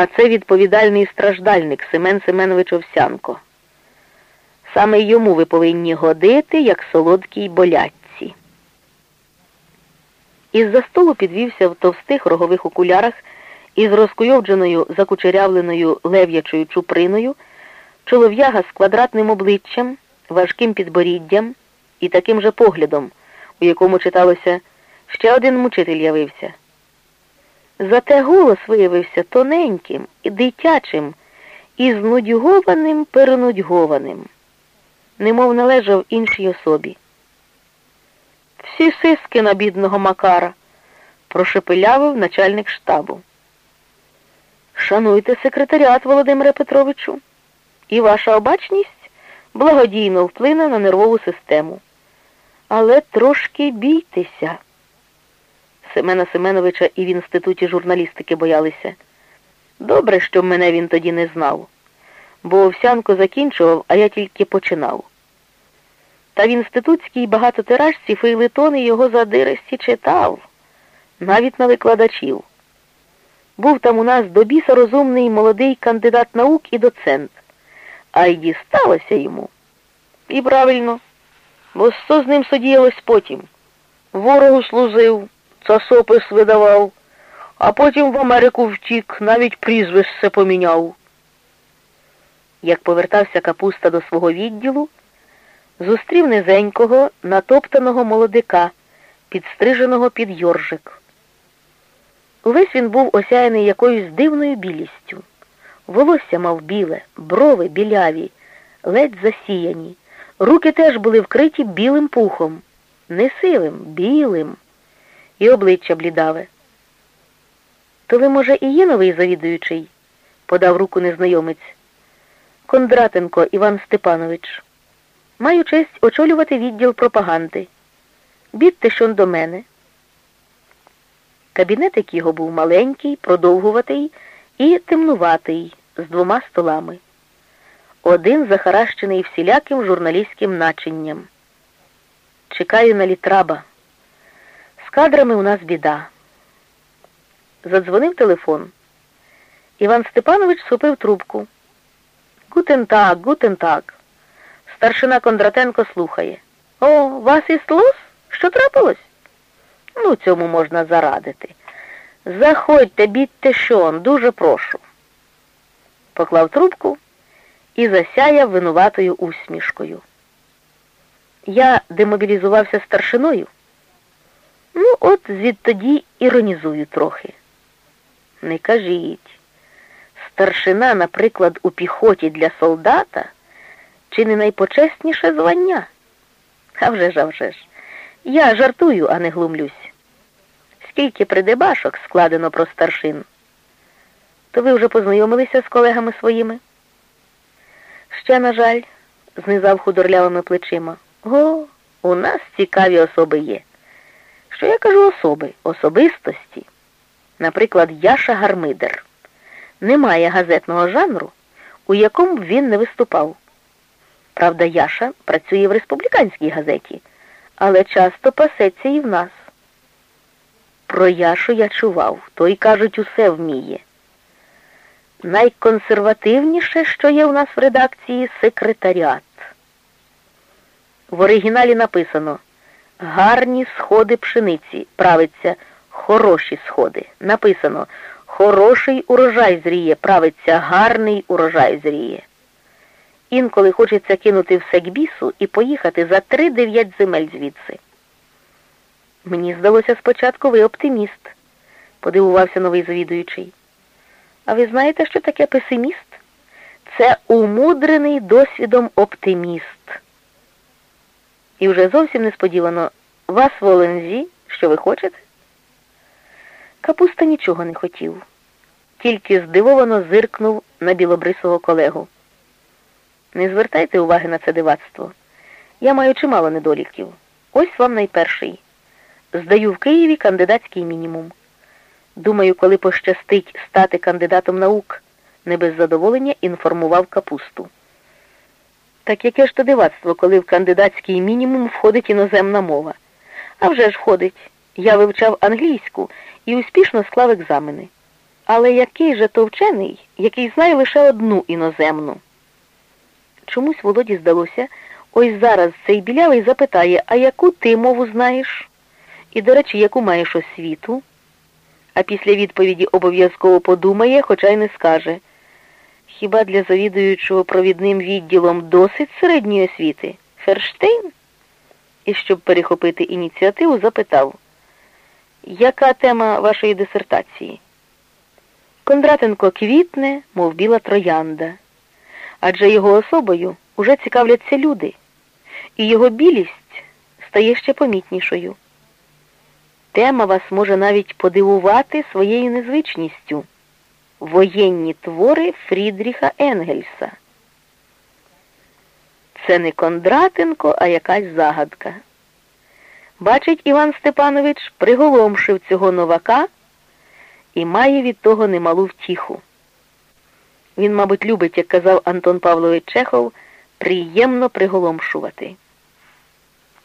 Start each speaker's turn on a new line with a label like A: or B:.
A: а це відповідальний страждальник Семен Семенович Овсянко. Саме йому ви повинні годити, як солодкій болятці. Із-за столу підвівся в товстих рогових окулярах із розкуйовдженою закучерявленою лев'ячою чуприною, чолов'яга з квадратним обличчям, важким підборіддям і таким же поглядом, у якому читалося ще один мучитель явився. Зате голос виявився тоненьким і дитячим, і знудьгованим перенудьгованим, немов належав іншій особі. Всі сиски на бідного Макара, прошепелявив начальник штабу. Шануйте секретаріат, Володимире Петровичу, і ваша обачність благодійно вплине на нервову систему. Але трошки бійтеся. Семена Семеновича і в інституті журналістики боялися. Добре, що мене він тоді не знав, бо овсянко закінчував, а я тільки починав. Та в інститутській багатотиражці фейлетони його задиристі читав, навіть на викладачів. Був там у нас до біса розумний молодий кандидат наук і доцент, а й дісталося йому. І правильно, бо що з ним судіялось потім? Ворогу служив, цасопис видавав, а потім в Америку втік, навіть прізвище поміняв. Як повертався капуста до свого відділу, зустрів низенького, натоптаного молодика, підстриженого під йоржик. Увесь він був осяяний якоюсь дивною білістю. Волосся мав біле, брови біляві, ледь засіяні. Руки теж були вкриті білим пухом, не сивим, білим, і обличчя блідаве. То ви, може, і є новий завідуючий? подав руку незнайомець. Кондратенко Іван Степанович. Маю честь очолювати відділ пропаганди. Бідте що до мене. Кабінетик його був маленький, продовгуватий і темнуватий, з двома столами. Один захаращений всіляким журналістським начинням. Чекаю на літраба. З кадрами у нас біда. Задзвонив телефон. Іван Степанович схопив трубку. Guten Tag, guten Tag. Старшина Кондратенко слухає. О, вас із лос? Що трапилось? Ну, цьому можна зарадити. Заходьте, бідьте шон, дуже прошу. Поклав трубку і засяяв винуватою усмішкою. Я демобілізувався старшиною. Ну, от звідтоді іронізую трохи. Не кажіть. Старшина, наприклад, у піхоті для солдата чи не найпочесніше звання? А вже ж, а вже ж. Я жартую, а не глумлюсь. Скільки придебашок складено про старшин. То ви вже познайомилися з колегами своїми? Ще, на жаль, знизав худорлявими плечима. О, у нас цікаві особи є. Що я кажу особи, особистості? Наприклад, Яша Гармидер. Немає газетного жанру, у якому б він не виступав. Правда, Яша працює в республіканській газеті, але часто пасеться і в нас. Про Яшу я чував, той, кажуть, усе вміє. Найконсервативніше, що є у нас в редакції, секретаріат. В оригіналі написано гарні сходи пшениці, правиться хороші сходи. Написано хороший урожай зріє, правиться гарний урожай зріє. Інколи хочеться кинути все к бісу і поїхати за три-дев'ять земель звідси. Мені здалося спочатку ви оптиміст, подивувався новий завідуючий. А ви знаєте, що таке песиміст? Це умудрений досвідом оптиміст. І вже зовсім несподівано вас в Олензі, що ви хочете? Капуста нічого не хотів, тільки здивовано зиркнув на білобрисого колегу. Не звертайте уваги на це дивацтво. Я маю чимало недоліків. Ось вам найперший. Здаю в Києві кандидатський мінімум. Думаю, коли пощастить стати кандидатом наук, не без задоволення інформував капусту. Так яке ж то дивацтво, коли в кандидатський мінімум входить іноземна мова? А вже ж входить. Я вивчав англійську і успішно склав екзамени. Але який же то вчений, який знає лише одну іноземну? Чомусь Володі здалося, ось зараз цей білявий запитає, а яку ти мову знаєш? І, до речі, яку маєш освіту? А після відповіді обов'язково подумає, хоча й не скаже. Хіба для завідуючого провідним відділом досить середньої освіти? Ферштейн? І щоб перехопити ініціативу, запитав, яка тема вашої дисертації? Кондратенко квітне, мов біла троянда, адже його особою уже цікавляться люди, і його білість стає ще помітнішою. Тема вас може навіть подивувати своєю незвичністю воєнні твори Фрідріха Енгельса. Це не Кондратенко, а якась загадка. Бачить, Іван Степанович приголомшив цього новака і має від того немалу втіху. Він, мабуть, любить, як казав Антон Павлович Чехов, приємно приголомшувати.